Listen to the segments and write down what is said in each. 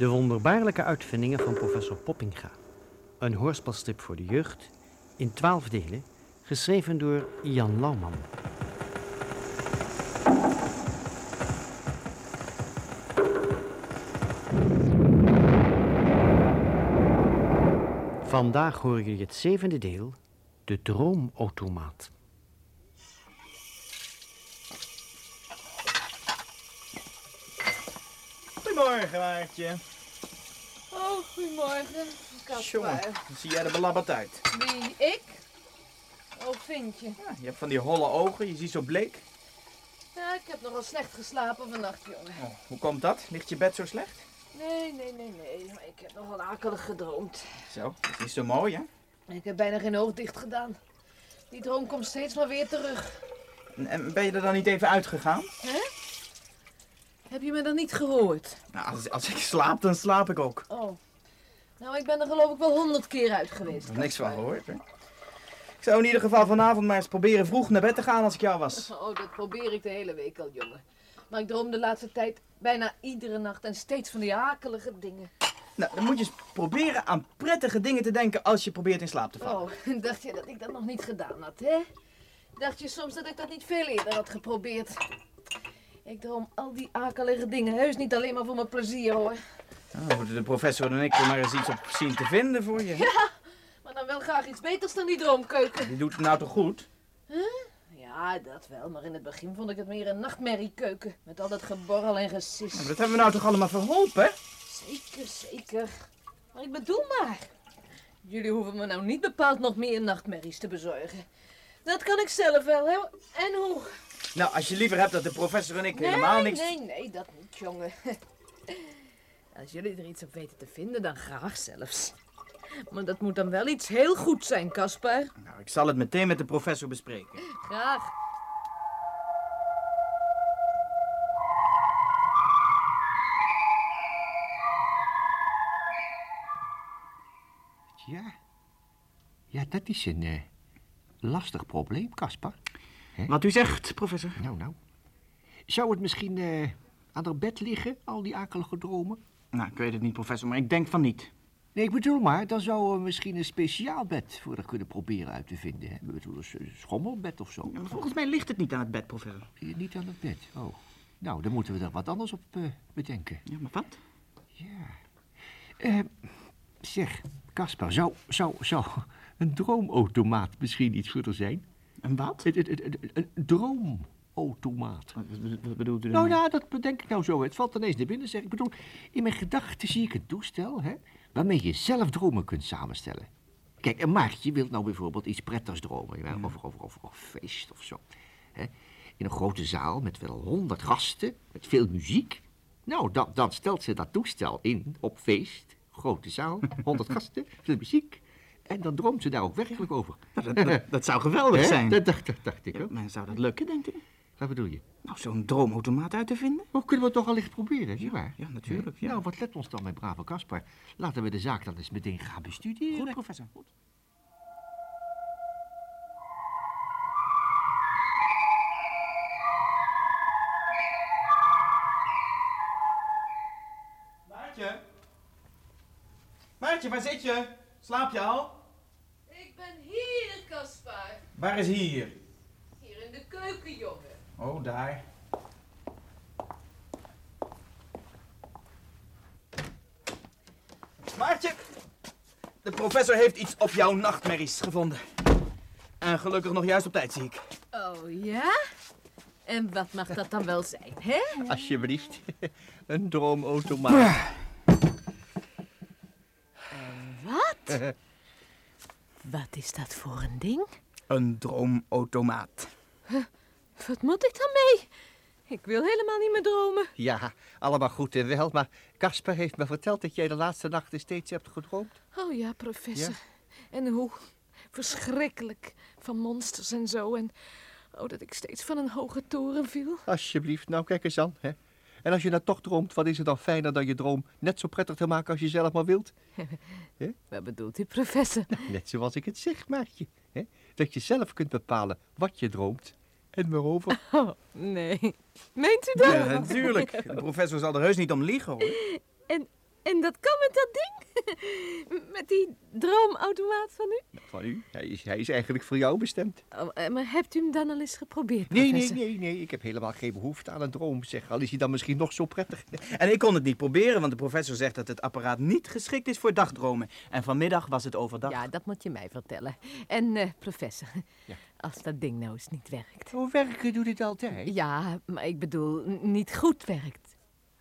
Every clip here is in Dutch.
De wonderbaarlijke uitvindingen van professor Poppinga. Een hoorspelstrip voor de jeugd in twaalf delen, geschreven door Jan Lauwman. Vandaag hoor je het zevende deel, de droomautomaat. Goedemorgen, Maartje. Oh, goedemorgen, Jongen, zie jij er belabberd uit. Wie, ik? Oh, vind je? Ja, je hebt van die holle ogen, je ziet zo bleek. Ja, ik heb nogal slecht geslapen vannacht, jongen. Oh, hoe komt dat? Ligt je bed zo slecht? Nee, nee, nee, nee. Maar ik heb nogal akelig gedroomd. Zo, dat is niet zo mooi, hè? Ik heb bijna geen oog dicht gedaan. Die droom komt steeds maar weer terug. En, en ben je er dan niet even uitgegaan? Hè? Heb je me dan niet gehoord? Nou, als, als ik slaap, dan slaap ik ook. Oh. Nou, ik ben er geloof ik wel honderd keer uit geweest. Ik heb niks van gehoord, hè? Ik zou in ieder geval vanavond maar eens proberen vroeg naar bed te gaan als ik jou was. Oh, dat probeer ik de hele week al, jongen. Maar ik droom de laatste tijd bijna iedere nacht en steeds van die akelige dingen. Nou, dan moet je eens proberen aan prettige dingen te denken als je probeert in slaap te vallen. Oh, dacht je dat ik dat nog niet gedaan had, hè? Dacht je soms dat ik dat niet veel eerder had geprobeerd? Ik droom al die akelige dingen heus niet alleen maar voor mijn plezier, hoor. Nou, moeten de professor en ik er maar eens iets op zien te vinden voor je. Maar dan wel graag iets beters dan die droomkeuken. Die doet het nou toch goed? Ja, dat wel, maar in het begin vond ik het meer een nachtmerriekeuken. Met al dat geborrel en gesis. Ja, maar dat hebben we nou toch allemaal verholpen? Zeker, zeker. Maar ik bedoel maar. Jullie hoeven me nou niet bepaald nog meer nachtmerries te bezorgen. Dat kan ik zelf wel, hè? En hoe? Nou, als je liever hebt dat de professor en ik helemaal nee, niks... Nee, nee, dat niet, jongen. Als jullie er iets op weten te vinden, dan graag zelfs. Maar dat moet dan wel iets heel goed zijn, Caspar. Nou, ik zal het meteen met de professor bespreken. Graag. Ja. Ja, dat is een eh, lastig probleem, Caspar. Wat u zegt, professor. Nou, nou. Zou het misschien eh, aan haar bed liggen, al die akelige dromen? Nou, ik weet het niet, professor, maar ik denk van niet. Nee, ik bedoel maar, dan zouden we misschien een speciaal bed voor haar kunnen proberen uit te vinden. Hè? Ik bedoel, een schommelbed of zo. Ja, volgens mij ligt het niet aan het bed, professor. Eh, Niet aan het bed, oh. Nou, dan moeten we er wat anders op eh, bedenken. Ja, maar wat? Ja. Eh, zeg, Caspar, zou, zou, zou een droomautomaat misschien iets voor haar zijn? En wat? Een, een, een, een droomautomaat. Wat, bedoelt u Nou dan? ja, dat bedenk ik nou zo. Het valt ineens naar binnen. Zeg. Ik bedoel, in mijn gedachten zie ik een toestel hè, waarmee je zelf dromen kunt samenstellen. Kijk, een Maartje wil nou bijvoorbeeld iets prettigs dromen. Ja, over, over, over een feest of zo. Hè. In een grote zaal met wel honderd gasten, met veel muziek. Nou, dan, dan stelt ze dat toestel in op feest, grote zaal, honderd gasten, veel muziek. En dan droomt ze daar ook werkelijk over. Nou, dat, dat, dat zou geweldig Hè? zijn. Dat dacht, dat dacht ik Ja, ook. maar zou dat lukken, denkt u? Wat bedoel je? Nou, zo'n droomautomaat uit te vinden? Oh, kunnen we het toch al licht proberen, niet waar? ja, natuurlijk, ja. Nou, wat let ons dan, mijn brave Caspar. Laten we de zaak dan eens meteen gaan bestuderen. Goed, professor. Goed. Maartje? Maartje, waar zit je? Slaap je al? Ik ben hier, Caspar. Waar is hier? Hier in de keuken, jongen. Oh, daar. Maartje, de professor heeft iets op jouw nachtmerries gevonden. En gelukkig nog juist op tijd, zie ik. Oh ja? En wat mag dat dan wel zijn, hè? Alsjeblieft. Een droomautomaat. Wat? Wat is dat voor een ding? Een droomautomaat. Wat moet ik dan mee? Ik wil helemaal niet meer dromen. Ja, allemaal goed en wel, maar Caspar heeft me verteld dat jij de laatste nachten steeds hebt gedroomd. Oh ja, professor. Ja? En hoe? Verschrikkelijk. Van monsters en zo. En oh, dat ik steeds van een hoge toren viel. Alsjeblieft, nou kijk eens aan. Hè? En als je nou toch droomt, wat is het dan fijner dan je droom net zo prettig te maken als je zelf maar wilt? Wat bedoelt u, professor? Net zoals ik het zeg, maatje. Hè? Dat je zelf kunt bepalen wat je droomt en waarover. Oh, nee. Meent u dat? Ja, natuurlijk. De professor zal er heus niet om liegen, hoor. En, en dat kan met dat ding? met die droomautomaat van u? Van u? Hij is, hij is eigenlijk voor jou bestemd. Oh, eh, maar hebt u hem dan al eens geprobeerd, Nee, nee, professor? nee, nee. Ik heb helemaal geen behoefte aan een droom, zeg. Al is hij dan misschien nog zo prettig. En ik kon het niet proberen, want de professor zegt dat het apparaat niet geschikt is voor dagdromen. En vanmiddag was het overdag. Ja, dat moet je mij vertellen. En, eh, professor, Ja. als dat ding nou eens niet werkt. Zo werken doet dit altijd. Ja, maar ik bedoel, niet goed werkt.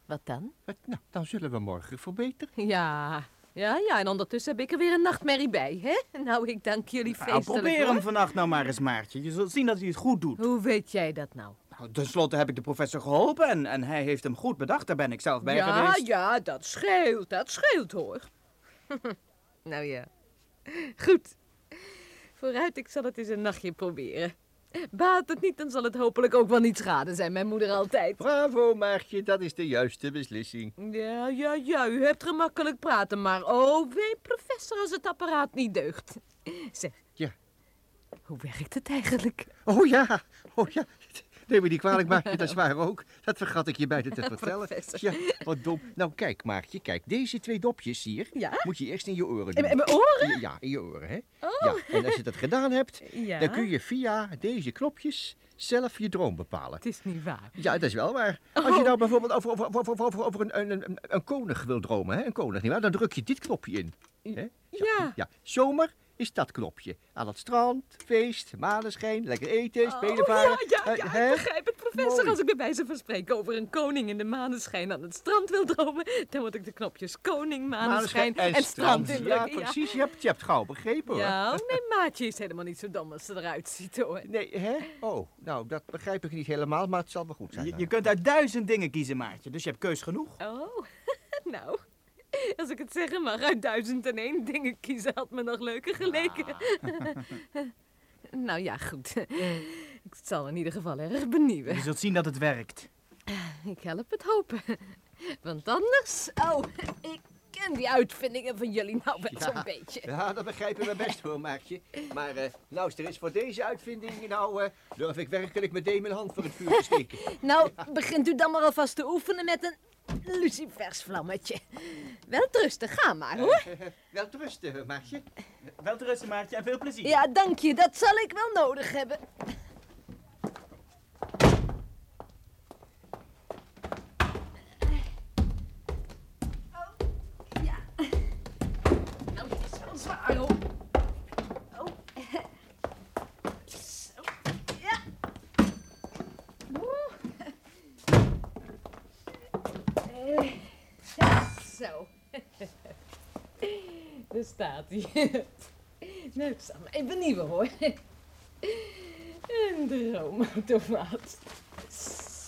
Wat dan? Wat, Nou, dan zullen we morgen verbeteren. Ja, ja, ja, en ondertussen heb ik er weer een nachtmerrie bij, hè? Nou, ik dank jullie Nou, feestelijk, probeer hoor. hem vannacht nou maar eens, Maartje. Je zult zien dat hij het goed doet. Hoe weet jij dat nou? Nou, ten slotte heb ik de professor geholpen en, en hij heeft hem goed bedacht. Daar ben ik zelf bij ja, geweest. ja, dat scheelt, dat scheelt, hoor. nou ja, goed. Vooruit, ik zal het eens een nachtje proberen. Baat het niet, dan zal het hopelijk ook wel niet schade zijn, mijn moeder altijd. Bravo, Maartje. Dat is de juiste beslissing. Ja, ja, ja, u hebt gemakkelijk praten, maar oh, wee professor als het apparaat niet deugt. Zeg. Ja. Hoe werkt het eigenlijk? Oh ja, oh ja. Neem me niet kwalijk, Maartje, dat is waar ook. Dat vergat ik je bijna te vertellen. Ja, wat dom. Nou, kijk, Maartje, kijk. Deze twee dopjes hier Ja? moet je eerst in je oren doen. in mijn oren? Ja, in je oren, hè? Oh. Ja, en als je dat gedaan hebt, Ja. dan kun je via deze knopjes zelf je droom bepalen. Het is niet waar. Ja, dat is wel waar. Oh. Als je nou bijvoorbeeld over, over, over, over, over, over een, een, een, een koning wil dromen, hè? een koning, nietwaar? dan druk je dit knopje in. Hè? Ja. Ja, zomer is dat knopje. Aan het strand, feest, maneschijn, lekker eten, spelen oh, varen. ja, ja, ja, hè? ik begrijp het, professor. Mooi. Als ik bij wijze van spreken over een koning in de maneschijn aan het strand wil dromen, dan moet ik de knopjes koning, maneschijn, en, strand Ja, precies. Je hebt, je hebt gauw begrepen hoor. Ja, oh, nee, maatje is helemaal niet zo dom als ze eruit ziet, hoor. Nee, hè? Oh, nou, dat begrijp ik niet helemaal, maar het zal wel goed zijn. Je, je kunt uit duizend dingen kiezen, Maartje. Dus je hebt keus genoeg. Oh, nou, als ik het zeggen mag, uit duizend en één dingen kiezen had me nog leuker geleken. nou ja, goed. Ik zal in ieder geval erg benieuwen. Je zult zien dat het werkt. Ik help het hopen. Want anders... Oh, ik ken die uitvindingen van jullie nou wel Ja. zo'n beetje. Ja, dat begrijpen we best hoor, Maartje. Maar uh, luister eens, voor deze uitvinding, nou, eh, durf ik werkelijk meteen mijn hand voor het vuur te steken. Nou, begint u dan maar alvast te oefenen met een lucifersvlammetje. Wel rustig, ga maar hoor. Wel Maartje. Wel te rusten, Maartje, en veel plezier. Ja, dank je. Dat zal ik wel nodig hebben. Oh, ja. Nou, het is wel zwaar hoor. Oh. Zo. Ja. Oeh. Eh, Zo. Daar staat hij. Nou, maar even nieuwe hoor. Een droomautomaat.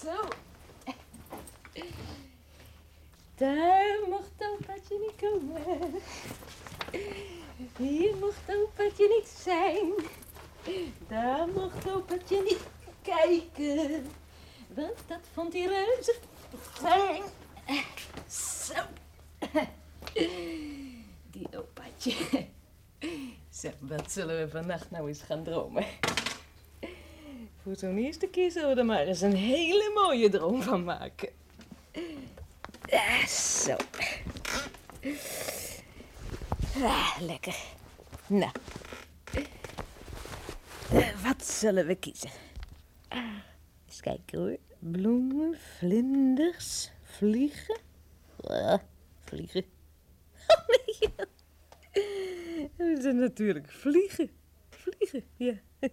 Zo. Daar mocht opaatje niet komen. Hier mocht opaatje niet zijn. Daar mocht opaatje niet kijken. Want dat vond hij reuze fijn. Zo. Die opaatje. Zeg, wat zullen we vannacht nou eens gaan dromen? Voor zo'n eerste keer zullen we er maar eens een hele mooie droom van maken. Zo. Ah, lekker. Nou. Eh, wat zullen we kiezen? Eens kijken hoor. Bloemen, vlinders, vliegen. Ah, vliegen. Oh nee. Dat zijn natuurlijk vliegen. Vliegen, ja.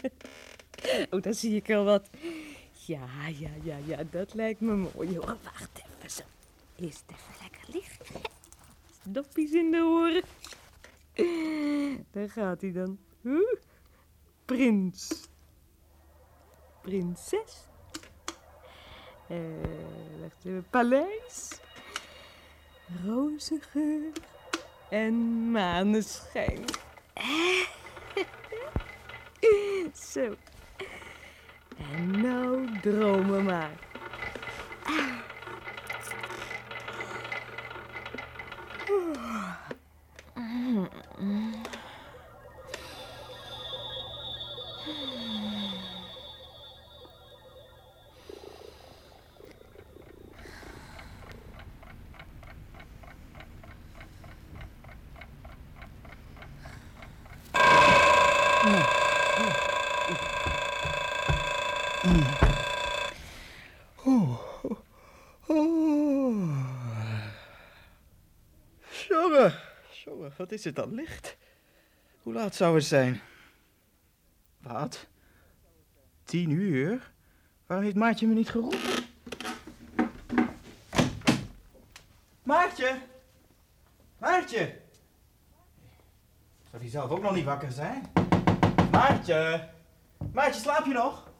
Oh, daar zie ik al wat. Ja, ja, ja, ja, dat lijkt me mooi hoor. Wacht even zo. Eerst even lekker liggen. Doppies in de oren. Daar gaat hij dan. Prins. Prinses. Eh, wacht even. Paleis. Rozengeur en maneschijn. Zo. En nou dromen maar. Wat is het dan licht? Hoe laat zou het zijn? Wat? Tien uur? Waarom heeft Maartje me niet geroepen? Maartje! Maartje! Zou die zelf ook nog niet wakker zijn? Maartje! Maartje, slaap je nog?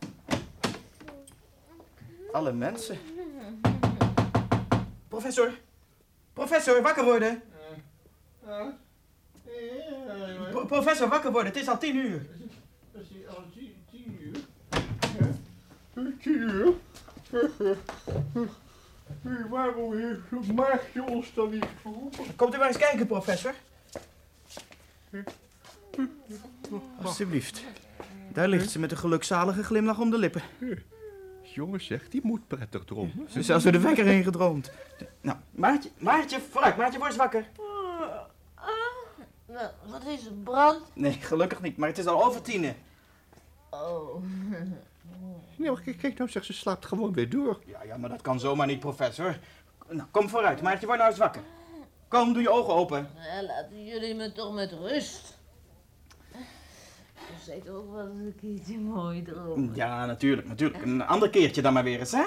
Alle mensen. Professor! Professor, wakker worden! Pro- professor, wakker worden, het is al tien uur. Tien uur? Waarom heeft Maartje ons dan niet geroepen? Komt u maar eens kijken, professor. Alsjeblieft. Daar ligt ze met een gelukzalige glimlach om de lippen. Jongens, zeg, die moet prettig dromen. Ze is zelfs door de wekker heen gedroomd. Nou, Maartje, Maartje, vooruit, Maartje, word eens wakker. Nou, wat is het, brand? Nee, gelukkig niet, maar het is al over tienen. Oh. Nee, maar kijk, kijk nou, zeg, ze slaapt gewoon weer door. Ja, ja, maar dat kan zomaar niet, professor. Nou, kom vooruit, Maartje, word nou eens wakker. Kom, doe je ogen open. Ja, laten jullie me toch met rust. Je zei toch wel eens een keertje mooi dromen. Ja, natuurlijk, natuurlijk. Een ander keertje dan maar weer eens, hè?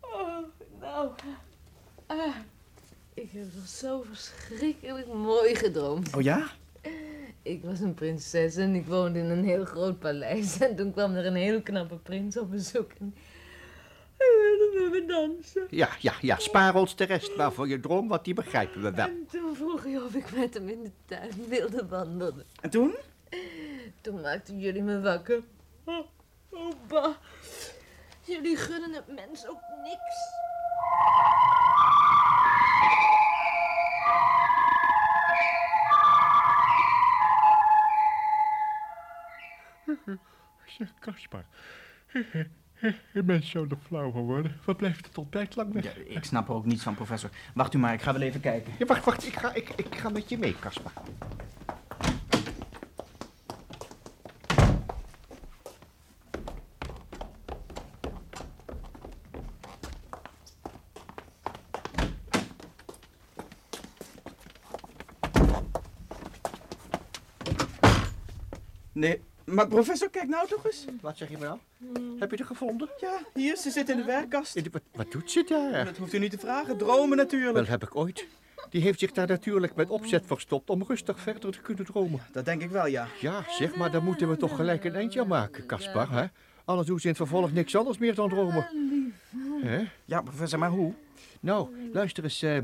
Oh, nou. Ah, ik heb zo verschrikkelijk mooi gedroomd. Oh ja? Ik was een prinses en ik woonde in een heel groot paleis. En toen kwam er een heel knappe prins op bezoek. En hij wilde met me dansen. Ja, ja, ja, spaar ons de rest maar voor je droom, want die begrijpen we wel. En toen vroeg hij of ik met hem in de tuin wilde wandelen. En toen? Toen maakten jullie me wakker. Oh, bah. Jullie gunnen het mens ook niks. Zeg, Kaspar. Je bent zo nog flauw geworden. Wat blijft het ontbijt lang weg? Ja, ik snap er ook niets van, professor. Wacht u maar, ik ga wel even kijken. Ja, wacht, wacht. Ik ga, ik, ik ga met je mee, Kaspar. Nee, maar professor, kijk nou toch eens. Wat zeg je me nou? Heb je het gevonden? Ja, hier, ze zit in de werkkast. In de- Wat, wat doet ze daar? Dat hoeft u niet te vragen. Dromen natuurlijk. Wel heb ik ooit. Die heeft zich daar natuurlijk met opzet verstopt om rustig verder te kunnen dromen. Dat denk ik wel, ja. Ja, zeg maar, daar moeten we toch gelijk een eindje aan maken, Kaspar, hè? Anders doen ze in het vervolg niks anders meer dan dromen. Hè? Ja, professor, maar hoe? Nou, luister eens. eh,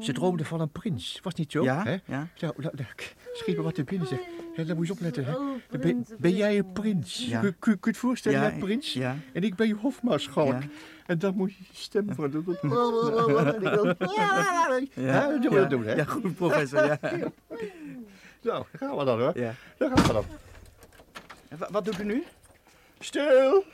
ze droomde van een prins, was niet zo? Ja, Hè? ja. Nou, schiet me wat te binnen, zeg. Ja, daar moet je opletten, hè? Oh, Ben, prins, ben jij een prins. Ja. Kun, kun, je het voorstellen, Ja, prins? ja. En ik ben je hofmaarschalk. Ja. En dan moet je je stem van doen. Ja, dat doen we ja. dat doen, hè? Ja, goed, professor, ja. Nou, daar gaan we dan, hoor. ja. Daar gaan we dan. En Wat doet u nu? Stil!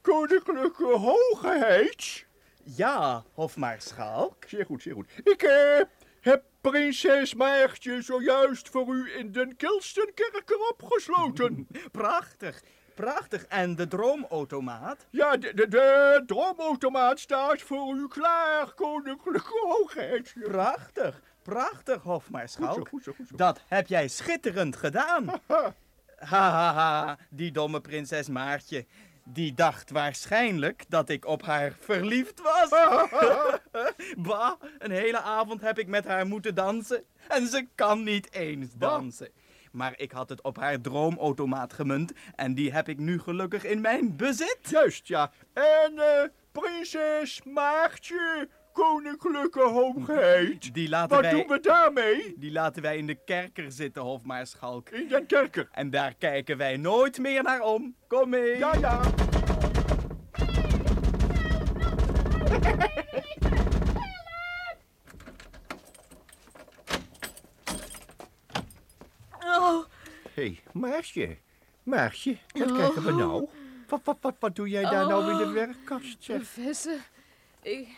Koninklijke hoogheid! Ja, hofmaarschalk. Zeer goed, zeer goed. Ik eh, heb prinses Maartje zojuist voor u in den Kilstenkerker opgesloten. Prachtig, prachtig. En de droomautomaat? Ja, de, de, de droomautomaat staat voor u klaar, koninklijke hoogheid. Prachtig, prachtig, Goed zo, hofmaarschalk. goed zo, goed zo. Dat heb jij schitterend gedaan. Ha, Ha, ha, ha, die domme prinses Maartje. Die dacht waarschijnlijk dat ik op haar verliefd was. bah, een hele avond heb ik met haar moeten dansen. En ze kan niet eens dansen. Maar ik had het op haar droomautomaat gemunt. En die heb ik nu gelukkig in mijn bezit. Juist, ja. En eh, prinses Maartje, koninklijke hoogheid. Die laten, Wat doen we daarmee? die laten wij in de kerker zitten, hofmaarschalk. In den kerker. En daar kijken wij nooit meer naar om. Kom mee. Ja, ja. Oh, Hé, hey, Maartje. Maartje, wat Oh. krijgen we nou? Wat, wat, wat, wat doe jij daar nou in de Oh. werkkast, zeg? professor. Ik,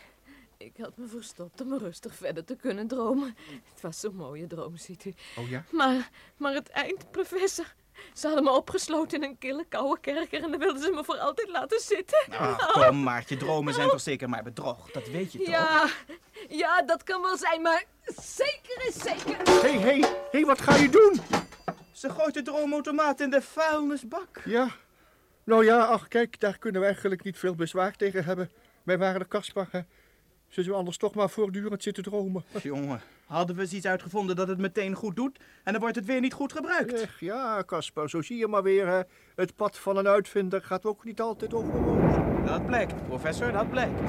ik had me verstopt om rustig verder te kunnen dromen. Het was zo'n mooie droom, ziet u. Oh ja? Maar, maar het eind, professor. Ze hadden me opgesloten in een kille koude kerker en dan wilden ze me voor altijd laten zitten. Ach, kom Maartje, dromen zijn toch zeker maar bedrog. Dat weet je toch? Ja, ja, dat kan wel zijn, maar zeker is zeker. Hé, hé, hé, wat ga je doen? Ze gooit de droomautomaat in de vuilnisbak. Ja, nou ja, ach kijk, daar kunnen we eigenlijk niet veel bezwaar tegen hebben. Wij waren de Kaspar, Ze zou anders toch maar voortdurend zitten dromen. Jongen, hadden we eens iets uitgevonden dat het meteen goed doet en dan wordt het weer niet goed gebruikt. Ech, ja, Kaspar, zo zie je maar weer, hè. Het pad van een uitvinder gaat ook niet altijd over rozen. Dat blijkt, professor, dat blijkt.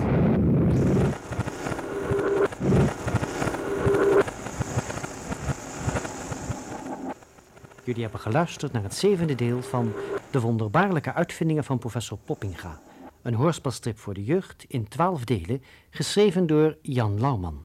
Jullie hebben geluisterd naar het zevende deel van De wonderbaarlijke uitvindingen van professor Poppinga. Een hoorspelstrip voor de jeugd in twaalf delen, geschreven door Jan Lauwman.